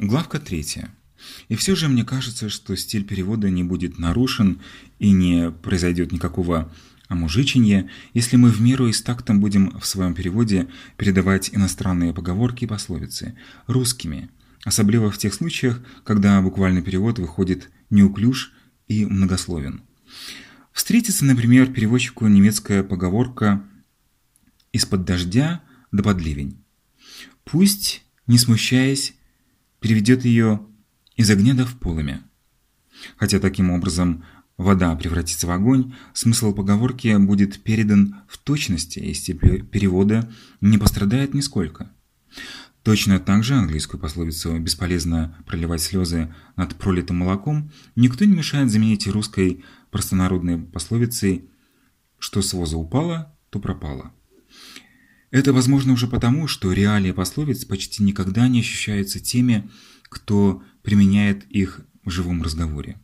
Главка третья. И все же мне кажется, что стиль перевода не будет нарушен и не произойдет никакого омужиченья, если мы в меру и с тактом будем в своем переводе передавать иностранные поговорки и пословицы русскими, особенно в тех случаях, когда буквальный перевод выходит неуклюж и многословен. Встретится, например, переводчику немецкая поговорка «из-под дождя да под ливень». Пусть, не смущаясь, переведет ее из огня да в полымя. Хотя таким образом вода превратится в огонь, смысл поговорки будет передан в точности, и стиль перевода не пострадает нисколько. Точно так же английскую пословицу «бесполезно проливать слезы над пролитым молоком» никто не мешает заменить русской простонародной пословицей «что с воза упало, то пропало». Это возможно уже потому, что реалии пословиц почти никогда не ощущаются теми, кто применяет их в живом разговоре.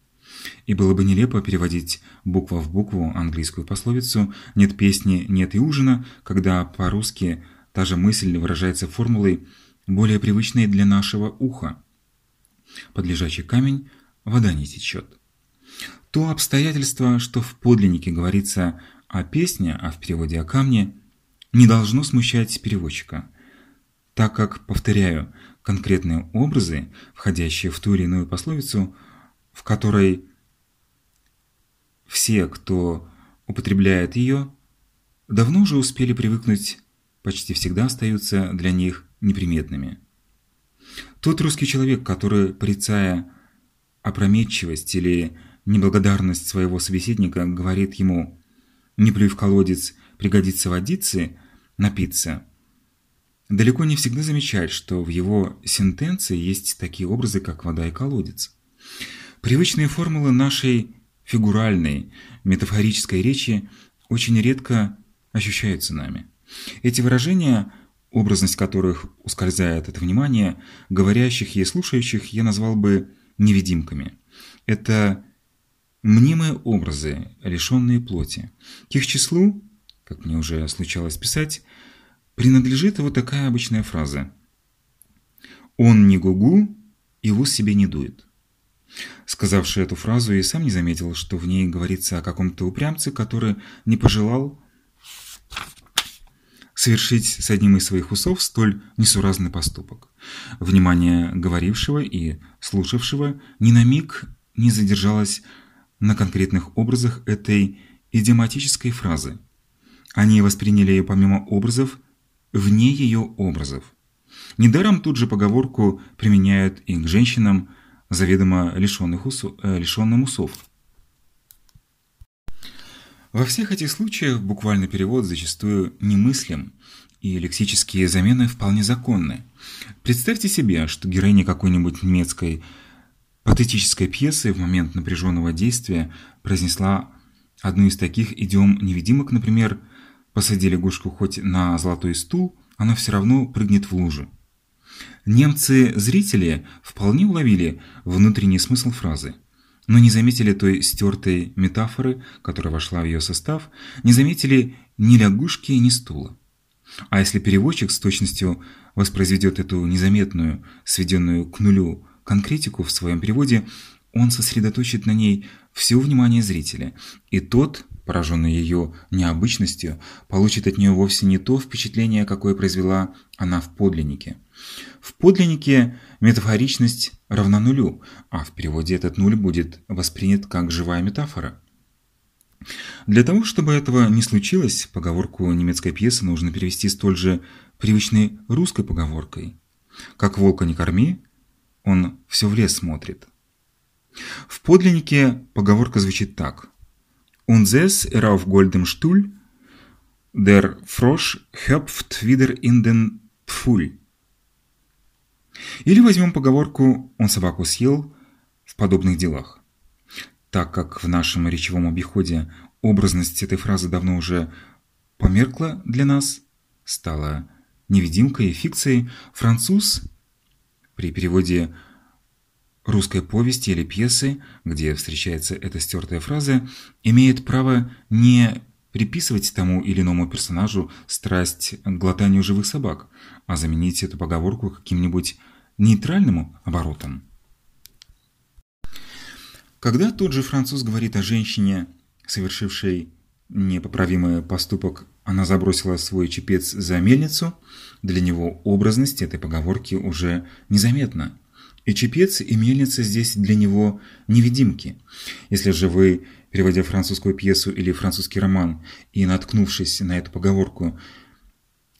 И было бы нелепо переводить буква в букву английскую пословицу «нет песни, нет и ужина», когда по-русски та же мысль выражается формулой, более привычной для нашего уха. Под лежачий камень вода не течет. То обстоятельство, что в подлиннике говорится о песне, а в переводе о камне – не должно смущать переводчика, так как, повторяю, конкретные образы, входящие в ту или иную пословицу, в которой все, кто употребляет ее, давно уже успели привыкнуть, почти всегда остаются для них неприметными. Тот русский человек, который, порицая опрометчивость или неблагодарность своего собеседника, говорит ему «не плюй в колодец, пригодится водицы», напиться. Далеко не всегда замечает, что в его сентенции есть такие образы, как вода и колодец. Привычные формулы нашей фигуральной, метафорической речи очень редко ощущаются нами. Эти выражения, образность которых ускользает от внимания, говорящих и слушающих, я назвал бы невидимками. Это мнимые образы, лишенные плоти. К их числу как мне уже случалось писать, принадлежит вот такая обычная фраза. «Он не гугу и ус себе не дует». Сказавший эту фразу и сам не заметил, что в ней говорится о каком-то упрямце, который не пожелал совершить с одним из своих усов столь несуразный поступок. Внимание говорившего и слушавшего ни на миг не задержалось на конкретных образах этой идиоматической фразы – они восприняли ее помимо образов, вне ее образов. Недаром тут же поговорку применяют и к женщинам, заведомо лишенных усов, э, лишенным усов. Во всех этих случаях буквальный перевод зачастую немыслим, и лексические замены вполне законны. Представьте себе, что героиня какой-нибудь немецкой патетической пьесы в момент напряженного действия произнесла одну из таких идиом невидимок, например, «Связь» Посади лягушку хоть на золотой стул, она все равно прыгнет в лужу. Немцы-зрители вполне уловили внутренний смысл фразы, но не заметили той стертой метафоры, которая вошла в ее состав, не заметили ни лягушки, ни стула. А если переводчик с точностью воспроизведет эту незаметную, сведенную к нулю конкретику в своем переводе, он сосредоточит на ней все внимание зрителя, и тот пораженный ее необычностью, получит от нее вовсе не то впечатление, какое произвела она в подлиннике. В подлиннике метафоричность равна нулю, а в переводе этот нуль будет воспринят как живая метафора. Для того, чтобы этого не случилось, поговорку немецкой пьесы нужно перевести столь же привычной русской поговоркой. «Как волка не корми, он все в лес смотрит». В подлиннике поговорка звучит так – Und es er auf goldem Stuhl, der Frosch hüpft wieder in den Pfuhl. Или возьмем поговорку «он собаку съел» в подобных делах. Так как в нашем речевом обиходе образность этой фразы давно уже померкла для нас, стала невидимкой и фикцией, француз при переводе русской повести или пьесы, где встречается эта стертая фраза, имеет право не приписывать тому или иному персонажу страсть к глотанию живых собак, а заменить эту поговорку каким-нибудь нейтральным оборотом. Когда тот же француз говорит о женщине, совершившей непоправимый поступок, она забросила свой чепец за мельницу, для него образность этой поговорки уже незаметна. И чепец, и мельница здесь для него невидимки. Если же вы, переводя французскую пьесу или французский роман и наткнувшись на эту поговорку,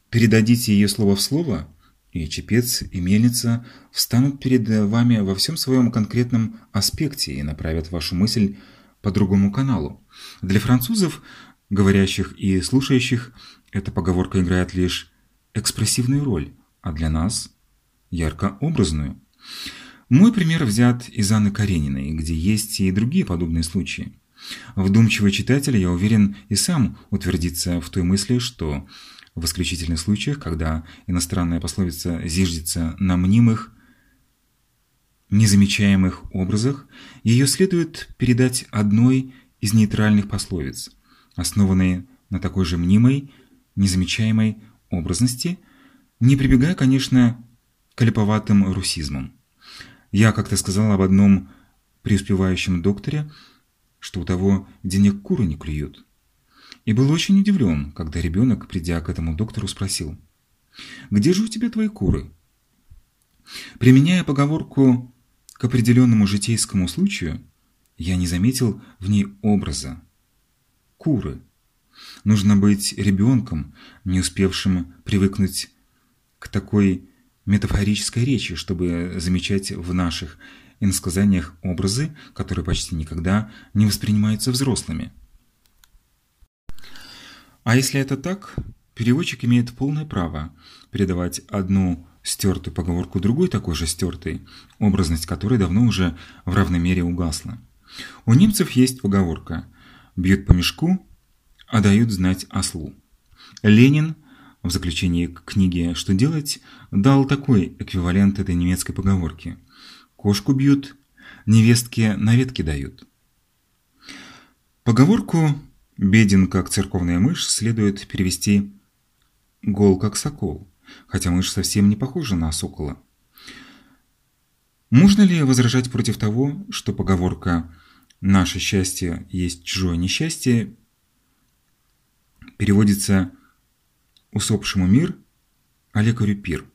передадите ее слово в слово, и чепец, и мельница встанут перед вами во всем своем конкретном аспекте и направят вашу мысль по другому каналу. Для французов, говорящих и слушающих, эта поговорка играет лишь экспрессивную роль, а для нас – ярко-образную. Мой пример взят из Анны Карениной, где есть и другие подобные случаи. Вдумчивый читатель, я уверен, и сам утвердится в той мысли, что в исключительных случаях, когда иностранная пословица зиждется на мнимых, незамечаемых образах, ее следует передать одной из нейтральных пословиц, основанной на такой же мнимой, незамечаемой образности, не прибегая, конечно, к липоватым русизмам. Я как-то сказал об одном преуспевающем докторе, что у того денег куры не клюют. И был очень удивлен, когда ребенок, придя к этому доктору, спросил, «Где же у тебя твои куры?» Применяя поговорку к определенному житейскому случаю, я не заметил в ней образа. Куры. Нужно быть ребенком, не успевшим привыкнуть к такой метафорической речи, чтобы замечать в наших иносказаниях образы, которые почти никогда не воспринимаются взрослыми. А если это так, переводчик имеет полное право передавать одну стертую поговорку другой такой же стертой, образность которой давно уже в равной мере угасла. У немцев есть поговорка «бьют по мешку, а дают знать ослу». Ленин в заключении к книге «Что делать» дал такой эквивалент этой немецкой поговорки «Кошку бьют, невестке на ветке дают». Поговорку «беден, как церковная мышь» следует перевести «гол, как сокол», хотя мышь совсем не похожа на сокола. Можно ли возражать против того, что поговорка «наше счастье есть чужое несчастье» переводится «усопшему мир, а лекарю пир»?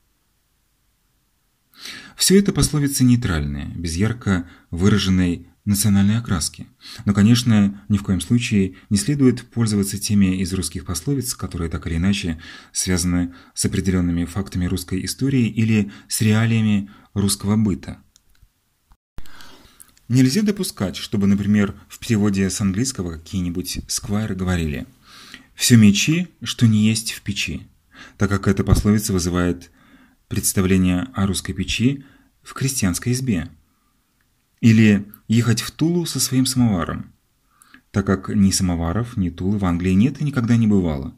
Все это пословицы нейтральные, без ярко выраженной национальной окраски. Но, конечно, ни в коем случае не следует пользоваться теми из русских пословиц, которые так или иначе связаны с определенными фактами русской истории или с реалиями русского быта. Нельзя допускать, чтобы, например, в переводе с английского какие-нибудь сквайры говорили «все мечи, что не есть в печи», так как эта пословица вызывает представление о русской печи в крестьянской избе. Или ехать в Тулу со своим самоваром, так как ни самоваров, ни Тулы в Англии нет и никогда не бывало.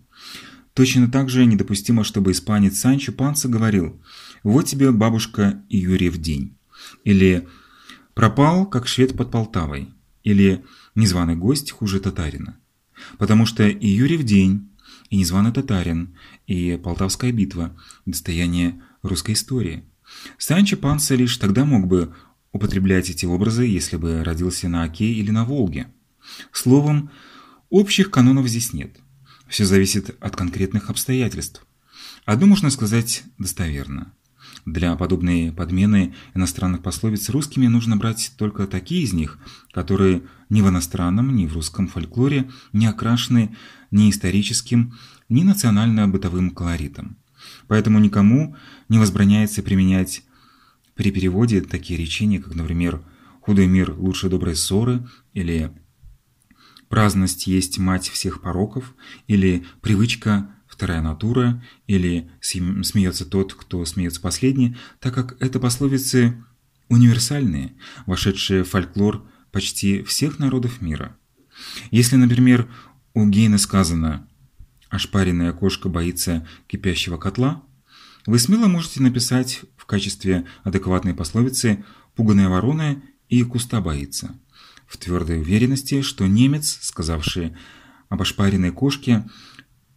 Точно так же недопустимо, чтобы испанец Санчо Панса говорил «Вот тебе, бабушка, и Юрьев день». Или «Пропал, как швед под Полтавой». Или «Незваный гость хуже татарина». Потому что и Юрьев день, и незваный татарин, и Полтавская битва – достояние русской истории. Санчо Панса лишь тогда мог бы употреблять эти образы, если бы родился на Оке или на Волге. Словом, общих канонов здесь нет. Все зависит от конкретных обстоятельств. Одно можно сказать достоверно. Для подобной подмены иностранных пословиц русскими нужно брать только такие из них, которые ни в иностранном, ни в русском фольклоре не окрашены ни историческим, ни национально-бытовым колоритом. Поэтому никому не возбраняется применять при переводе такие речения, как, например, «худой мир лучше доброй ссоры» или «праздность есть мать всех пороков» или «привычка вторая натура» или «смеется тот, кто смеется последний», так как это пословицы универсальные, вошедшие в фольклор почти всех народов мира. Если, например, у Гейна сказано «ошпаренная кошка боится кипящего котла», вы смело можете написать в качестве адекватной пословицы «пуганая ворона и куста боится», в твердой уверенности, что немец, сказавший об ошпаренной кошке,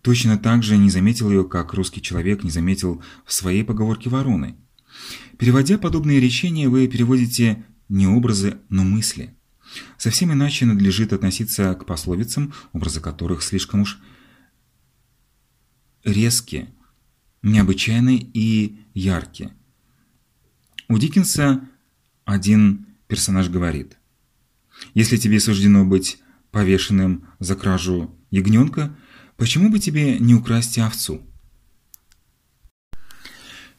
точно так же не заметил ее, как русский человек не заметил в своей поговорке вороны. Переводя подобные речения, вы переводите не образы, но мысли. Совсем иначе надлежит относиться к пословицам, образы которых слишком уж резкие, необычайные и яркие. У Диккенса один персонаж говорит, «Если тебе суждено быть повешенным за кражу ягненка, почему бы тебе не украсть овцу?»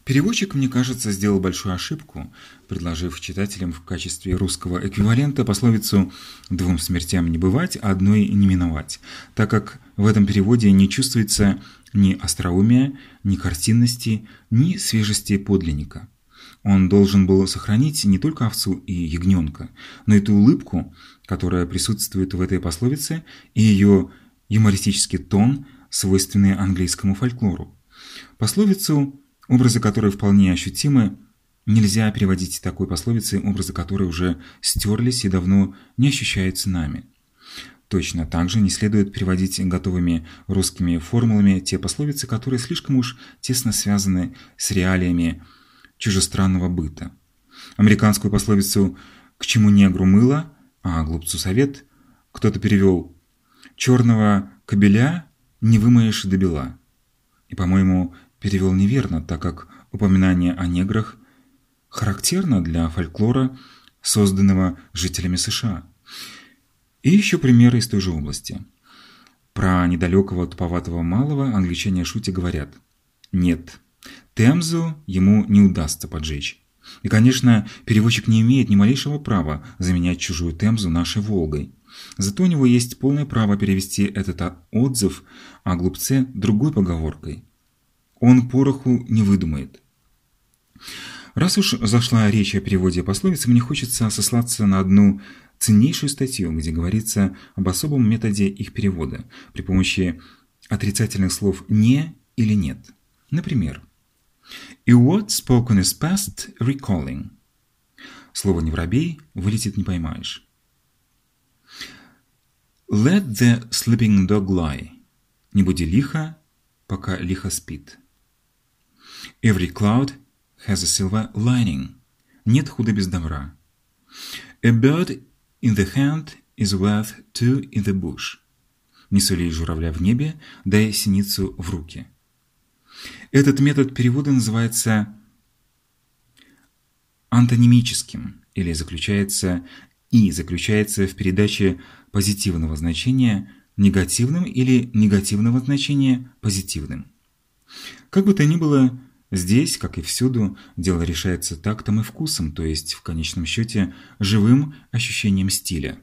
Переводчик, мне кажется, сделал большую ошибку, предложив читателям в качестве русского эквивалента пословицу «двум смертям не бывать, а одной не миновать», так как в этом переводе не чувствуется ни остроумия, ни картинности, ни свежести подлинника. Он должен был сохранить не только овцу и ягненка, но и ту улыбку, которая присутствует в этой пословице, и ее юмористический тон, свойственный английскому фольклору. Пословицу образы которой вполне ощутимы, нельзя переводить такой пословицей, образы которой уже стерлись и давно не ощущаются нами. Точно так же не следует переводить готовыми русскими формулами те пословицы, которые слишком уж тесно связаны с реалиями чужестранного быта. Американскую пословицу «к чему негру мыло», а глупцу совет кто-то перевел «черного кобеля не вымоешь до бела». И, по-моему, перевел неверно, так как упоминание о неграх характерно для фольклора, созданного жителями США. И еще примеры из той же области. Про недалекого туповатого малого англичане шутя говорят «Нет, Темзу ему не удастся поджечь». И, конечно, переводчик не имеет ни малейшего права заменять чужую Темзу нашей Волгой. Зато у него есть полное право перевести этот отзыв о глупце другой поговоркой он пороху не выдумает. Раз уж зашла речь о переводе пословиц, мне хочется сослаться на одну ценнейшую статью, где говорится об особом методе их перевода при помощи отрицательных слов «не» или «нет». Например, «И what spoken is past recalling». Слово «не воробей» вылетит не поймаешь. «Let the sleeping dog lie». Не буди лихо, пока лихо спит. Every cloud has a silver lining. Нет худа без добра. A bird in the hand is worth two in the bush. Не сули журавля в небе, дай синицу в руки. Этот метод перевода называется антонимическим или заключается и заключается в передаче позитивного значения негативным или негативного значения позитивным. Как бы то ни было, Здесь, как и всюду, дело решается тактом и вкусом, то есть, в конечном счете, живым ощущением стиля.